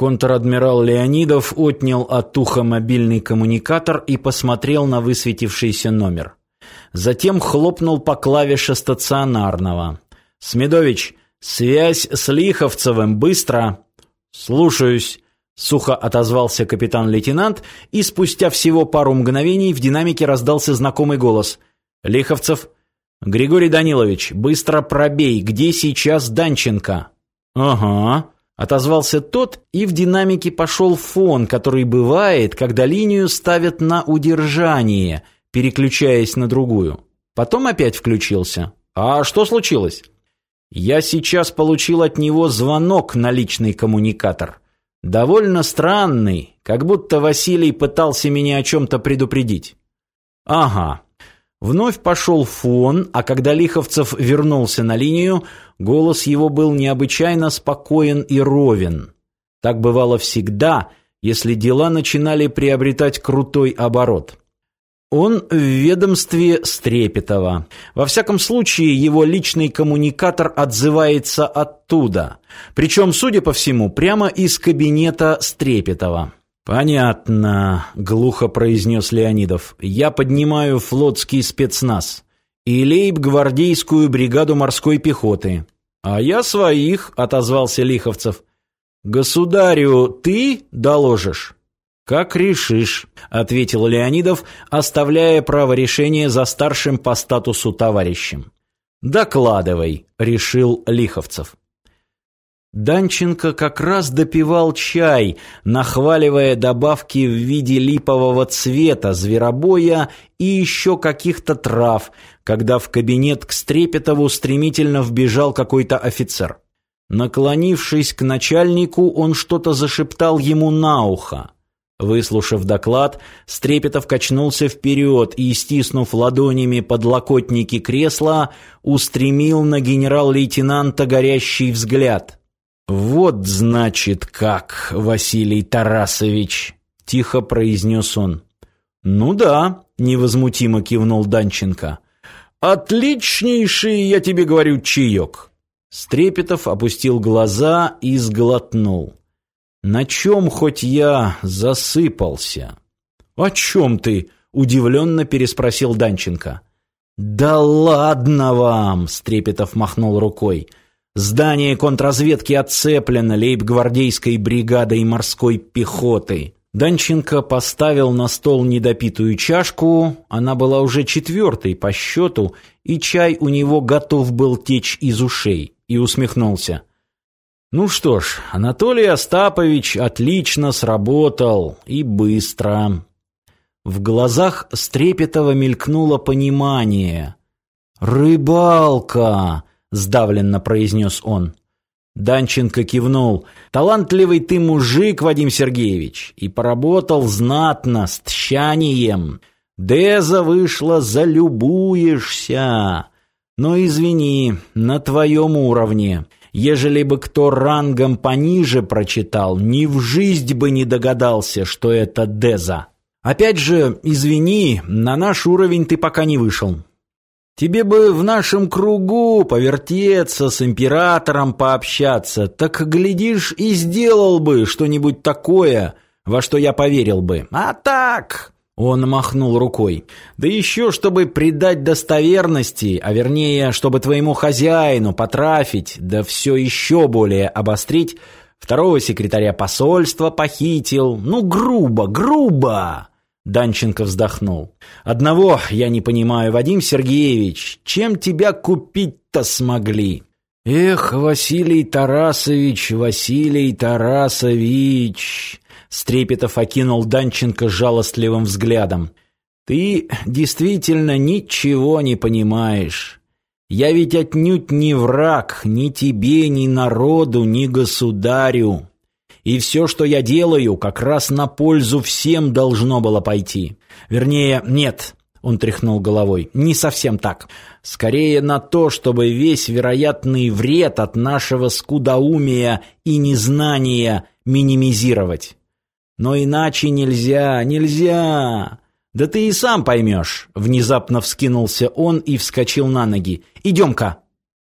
Контр-адмирал Леонидов отнял от уха мобильный коммуникатор и посмотрел на высветившийся номер. Затем хлопнул по клавише стационарного. «Смедович, связь с Лиховцевым, быстро!» «Слушаюсь», — сухо отозвался капитан-лейтенант, и спустя всего пару мгновений в динамике раздался знакомый голос. «Лиховцев, Григорий Данилович, быстро пробей, где сейчас Данченко?» «Ага», Отозвался тот, и в динамике пошел фон, который бывает, когда линию ставят на удержание, переключаясь на другую. Потом опять включился. А что случилось? Я сейчас получил от него звонок на личный коммуникатор. Довольно странный, как будто Василий пытался меня о чем-то предупредить. Ага, Вновь пошел фон, а когда Лиховцев вернулся на линию, голос его был необычайно спокоен и ровен. Так бывало всегда, если дела начинали приобретать крутой оборот. Он в ведомстве Стрепетова. Во всяком случае, его личный коммуникатор отзывается оттуда. Причем, судя по всему, прямо из кабинета Стрепетова. «Понятно», — глухо произнес Леонидов. «Я поднимаю флотский спецназ и лейб-гвардейскую бригаду морской пехоты». «А я своих», — отозвался Лиховцев. «Государю ты доложишь?» «Как решишь», — ответил Леонидов, оставляя право решения за старшим по статусу товарищем. «Докладывай», — решил Лиховцев. Данченко как раз допивал чай, нахваливая добавки в виде липового цвета, зверобоя и еще каких-то трав, когда в кабинет к Стрепетову стремительно вбежал какой-то офицер. Наклонившись к начальнику, он что-то зашептал ему на ухо. Выслушав доклад, Стрепетов качнулся вперед и, стиснув ладонями подлокотники кресла, устремил на генерал-лейтенанта горящий взгляд – «Вот, значит, как, Василий Тарасович!» — тихо произнес он. «Ну да», — невозмутимо кивнул Данченко. «Отличнейший, я тебе говорю, чаек!» Стрепетов опустил глаза и сглотнул. «На чем хоть я засыпался?» «О чем ты?» — удивленно переспросил Данченко. «Да ладно вам!» — Стрепетов махнул рукой. Здание контрразведки отцеплено лейб-гвардейской бригадой морской пехоты. Данченко поставил на стол недопитую чашку, она была уже четвертой по счету, и чай у него готов был течь из ушей, и усмехнулся. Ну что ж, Анатолий Остапович отлично сработал и быстро. В глазах Стрепетова мелькнуло понимание. «Рыбалка!» Сдавленно произнес он. Данченко кивнул. «Талантливый ты мужик, Вадим Сергеевич, и поработал знатно, с тщанием. Деза вышла, залюбуешься. Но извини, на твоем уровне. Ежели бы кто рангом пониже прочитал, ни в жизнь бы не догадался, что это Деза. Опять же, извини, на наш уровень ты пока не вышел. Тебе бы в нашем кругу повертеться, с императором пообщаться, так, глядишь, и сделал бы что-нибудь такое, во что я поверил бы. А так...» Он махнул рукой. «Да еще, чтобы придать достоверности, а вернее, чтобы твоему хозяину потрафить, да все еще более обострить, второго секретаря посольства похитил. Ну, грубо, грубо!» Данченко вздохнул. «Одного я не понимаю, Вадим Сергеевич, чем тебя купить-то смогли?» «Эх, Василий Тарасович, Василий Тарасович!» Стрепетов окинул Данченко жалостливым взглядом. «Ты действительно ничего не понимаешь. Я ведь отнюдь не враг ни тебе, ни народу, ни государю. И все, что я делаю, как раз на пользу всем должно было пойти. Вернее, нет, он тряхнул головой. Не совсем так. Скорее на то, чтобы весь вероятный вред от нашего скудоумия и незнания минимизировать. Но иначе нельзя, нельзя. Да ты и сам поймешь. Внезапно вскинулся он и вскочил на ноги. Идем-ка.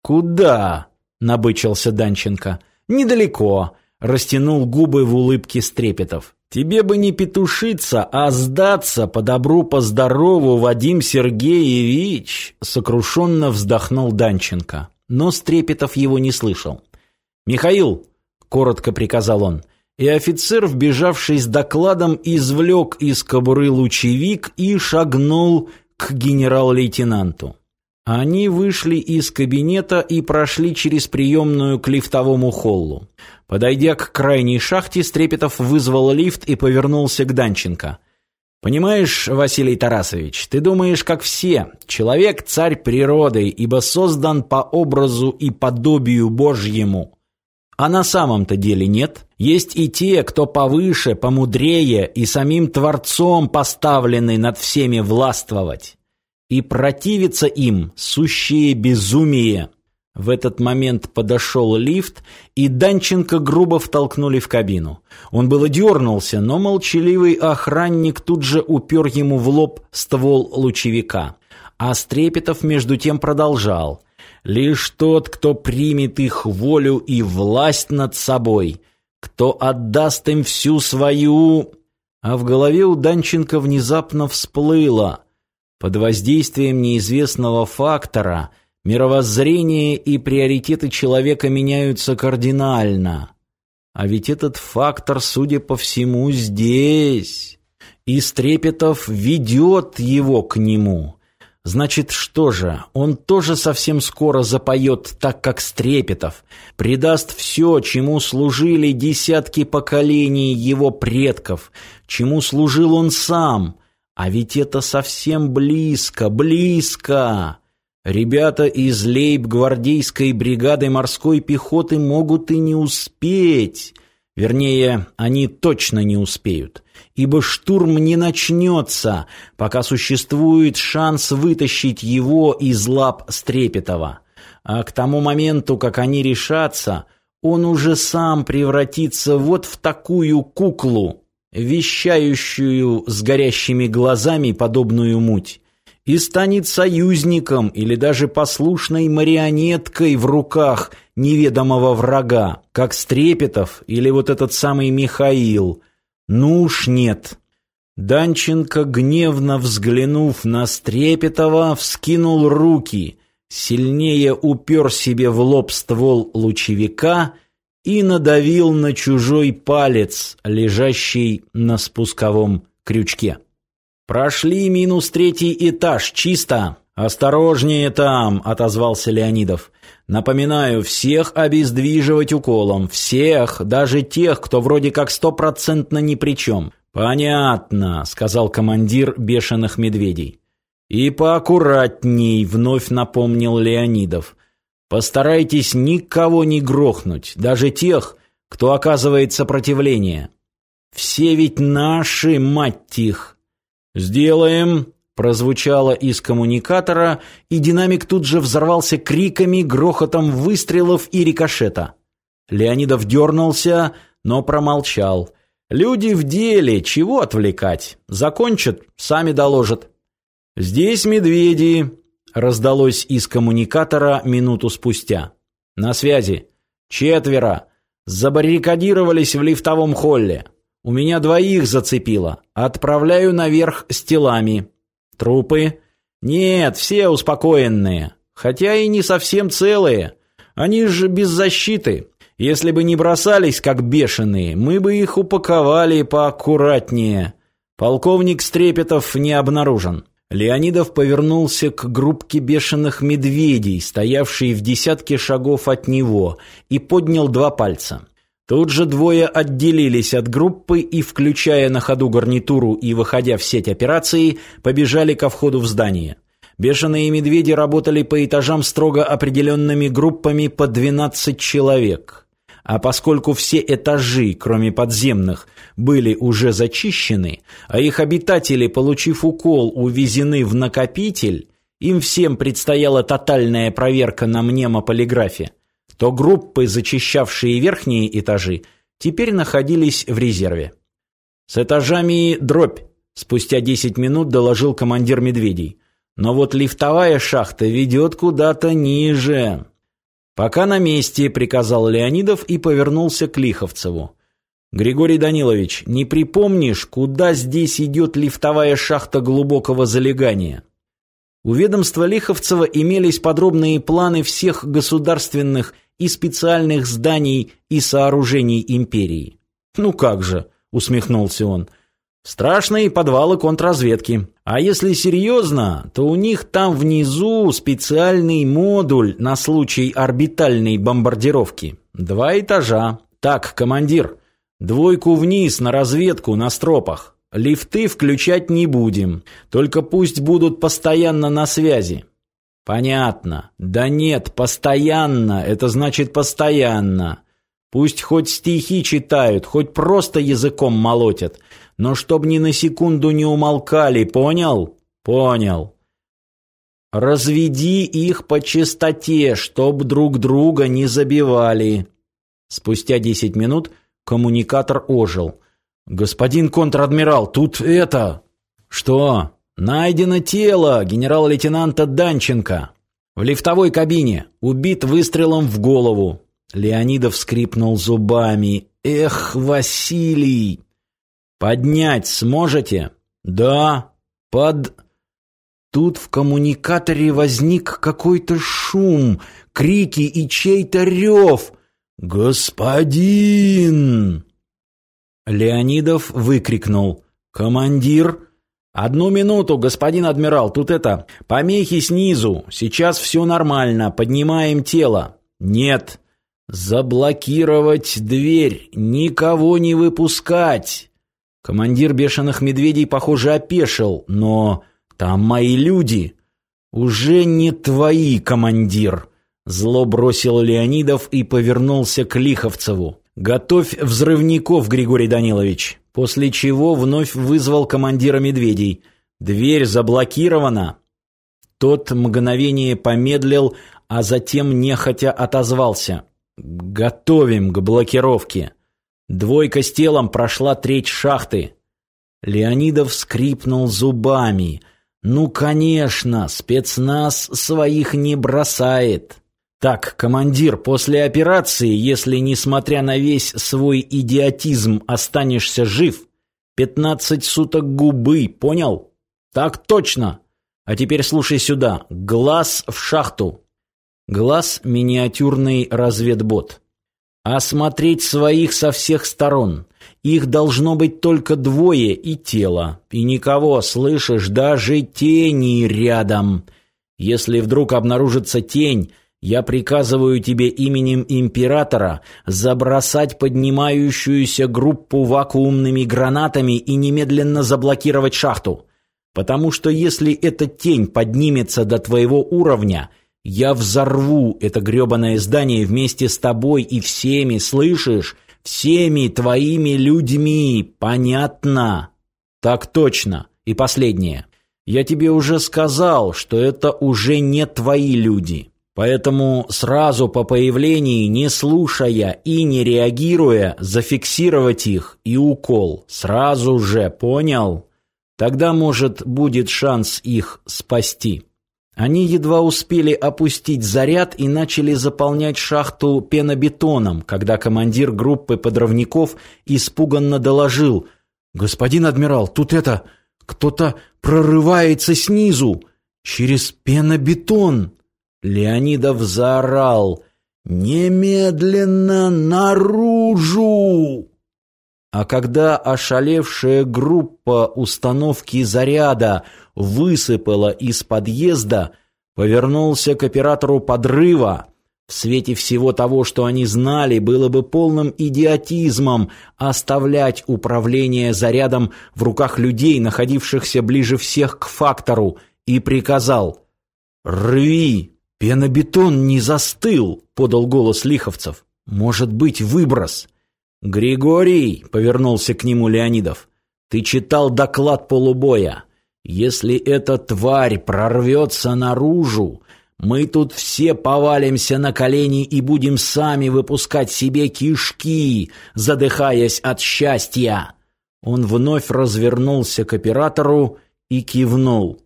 Куда? Набычился Данченко. Недалеко. Растянул губы в улыбке Стрепетов. Тебе бы не петушиться, а сдаться по добру, по здорову, Вадим Сергеевич, сокрушенно вздохнул Данченко. Но Стрепетов его не слышал. Михаил, коротко приказал он, и офицер, вбежавший с докладом, извлек из кобуры лучевик и шагнул к генерал-лейтенанту. Они вышли из кабинета и прошли через приемную к лифтовому холлу. Подойдя к крайней шахте, Стрепетов вызвал лифт и повернулся к Данченко. «Понимаешь, Василий Тарасович, ты думаешь, как все. Человек – царь природы, ибо создан по образу и подобию Божьему. А на самом-то деле нет. Есть и те, кто повыше, помудрее и самим Творцом поставлены над всеми властвовать. И противиться им – сущее безумие». В этот момент подошел лифт, и Данченко грубо втолкнули в кабину. Он было дернулся, но молчаливый охранник тут же упер ему в лоб ствол лучевика. А Стрепетов между тем продолжал. «Лишь тот, кто примет их волю и власть над собой, кто отдаст им всю свою...» А в голове у Данченко внезапно всплыло. Под воздействием неизвестного фактора – Мировоззрение и приоритеты человека меняются кардинально. А ведь этот фактор, судя по всему, здесь. И Стрепетов ведет его к нему. Значит, что же, он тоже совсем скоро запоет так, как Стрепетов, предаст все, чему служили десятки поколений его предков, чему служил он сам. А ведь это совсем близко, близко. Ребята из лейб-гвардейской бригады морской пехоты могут и не успеть. Вернее, они точно не успеют, ибо штурм не начнется, пока существует шанс вытащить его из лап Стрепетова. А к тому моменту, как они решатся, он уже сам превратится вот в такую куклу, вещающую с горящими глазами подобную муть и станет союзником или даже послушной марионеткой в руках неведомого врага, как Стрепетов или вот этот самый Михаил. Ну уж нет. Данченко, гневно взглянув на Стрепетова, вскинул руки, сильнее упер себе в лоб ствол лучевика и надавил на чужой палец, лежащий на спусковом крючке. «Прошли минус третий этаж, чисто!» «Осторожнее там!» – отозвался Леонидов. «Напоминаю, всех обездвиживать уколом. Всех, даже тех, кто вроде как стопроцентно ни при чем». «Понятно», – сказал командир бешеных медведей. «И поаккуратней», – вновь напомнил Леонидов. «Постарайтесь никого не грохнуть, даже тех, кто оказывает сопротивление. Все ведь наши, мать их!» «Сделаем!» прозвучало из коммуникатора, и динамик тут же взорвался криками, грохотом выстрелов и рикошета. Леонидов дернулся, но промолчал. «Люди в деле, чего отвлекать? Закончат, сами доложат». «Здесь медведи», — раздалось из коммуникатора минуту спустя. «На связи. Четверо. Забаррикадировались в лифтовом холле. У меня двоих зацепило. Отправляю наверх с телами. Трупы? Нет, все успокоенные. Хотя и не совсем целые. Они же без защиты. Если бы не бросались, как бешеные, мы бы их упаковали поаккуратнее. Полковник Стрепетов не обнаружен. Леонидов повернулся к группке бешеных медведей, стоявшей в десятке шагов от него, и поднял два пальца. Тут же двое отделились от группы и, включая на ходу гарнитуру и выходя в сеть операции, побежали ко входу в здание. Бешеные медведи работали по этажам строго определенными группами по 12 человек. А поскольку все этажи, кроме подземных, были уже зачищены, а их обитатели, получив укол, увезены в накопитель, им всем предстояла тотальная проверка на мнемополиграфе то группы, зачищавшие верхние этажи, теперь находились в резерве. «С этажами дробь», — спустя 10 минут доложил командир «Медведей». «Но вот лифтовая шахта ведет куда-то ниже». «Пока на месте», — приказал Леонидов и повернулся к Лиховцеву. «Григорий Данилович, не припомнишь, куда здесь идет лифтовая шахта глубокого залегания?» У ведомства Лиховцева имелись подробные планы всех государственных и специальных зданий и сооружений империи. «Ну как же», — усмехнулся он, — «страшные подвалы контрразведки. А если серьезно, то у них там внизу специальный модуль на случай орбитальной бомбардировки. Два этажа. Так, командир, двойку вниз на разведку на стропах». Лифты включать не будем, только пусть будут постоянно на связи. Понятно. Да нет, постоянно, это значит постоянно. Пусть хоть стихи читают, хоть просто языком молотят, но чтоб ни на секунду не умолкали, понял? Понял. Разведи их по чистоте, чтоб друг друга не забивали. Спустя десять минут коммуникатор ожил. «Господин контр-адмирал, тут это...» «Что?» «Найдено тело генерала-лейтенанта Данченко. В лифтовой кабине. Убит выстрелом в голову». Леонидов скрипнул зубами. «Эх, Василий!» «Поднять сможете?» «Да». «Под...» Тут в коммуникаторе возник какой-то шум, крики и чей-то рев. «Господин!» Леонидов выкрикнул. «Командир!» «Одну минуту, господин адмирал, тут это... Помехи снизу. Сейчас все нормально. Поднимаем тело». «Нет». «Заблокировать дверь. Никого не выпускать». Командир бешеных медведей, похоже, опешил, но... Там мои люди. Уже не твои, командир. Зло бросил Леонидов и повернулся к Лиховцеву. «Готовь взрывников, Григорий Данилович!» После чего вновь вызвал командира медведей. «Дверь заблокирована!» Тот мгновение помедлил, а затем нехотя отозвался. «Готовим к блокировке!» Двойка с телом прошла треть шахты. Леонидов скрипнул зубами. «Ну, конечно, спецназ своих не бросает!» Так, командир, после операции, если, несмотря на весь свой идиотизм, останешься жив, пятнадцать суток губы, понял? Так точно. А теперь слушай сюда. Глаз в шахту. Глаз — миниатюрный разведбот. Осмотреть своих со всех сторон. Их должно быть только двое и тело. И никого, слышишь, даже тени рядом. Если вдруг обнаружится тень, я приказываю тебе именем императора забросать поднимающуюся группу вакуумными гранатами и немедленно заблокировать шахту. Потому что если эта тень поднимется до твоего уровня, я взорву это грёбаное здание вместе с тобой и всеми, слышишь? Всеми твоими людьми, понятно? Так точно. И последнее. Я тебе уже сказал, что это уже не твои люди. Поэтому сразу по появлении, не слушая и не реагируя, зафиксировать их и укол. Сразу же, понял? Тогда, может, будет шанс их спасти. Они едва успели опустить заряд и начали заполнять шахту пенобетоном, когда командир группы подрывников испуганно доложил. «Господин адмирал, тут это... кто-то прорывается снизу! Через пенобетон!» Леонидов заорал «Немедленно наружу!» А когда ошалевшая группа установки заряда высыпала из подъезда, повернулся к оператору подрыва. В свете всего того, что они знали, было бы полным идиотизмом оставлять управление зарядом в руках людей, находившихся ближе всех к фактору, и приказал «Рви!» «Пенобетон не застыл», — подал голос Лиховцев. «Может быть, выброс». «Григорий», — повернулся к нему Леонидов, — «ты читал доклад полубоя. Если эта тварь прорвется наружу, мы тут все повалимся на колени и будем сами выпускать себе кишки, задыхаясь от счастья». Он вновь развернулся к оператору и кивнул.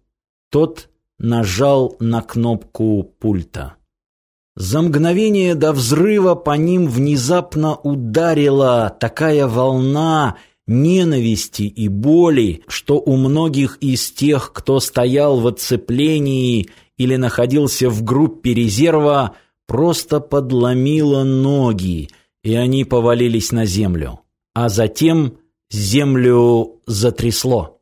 Тот нажал на кнопку пульта. За мгновение до взрыва по ним внезапно ударила такая волна ненависти и боли, что у многих из тех, кто стоял в оцеплении или находился в группе резерва, просто подломило ноги, и они повалились на землю. А затем землю затрясло.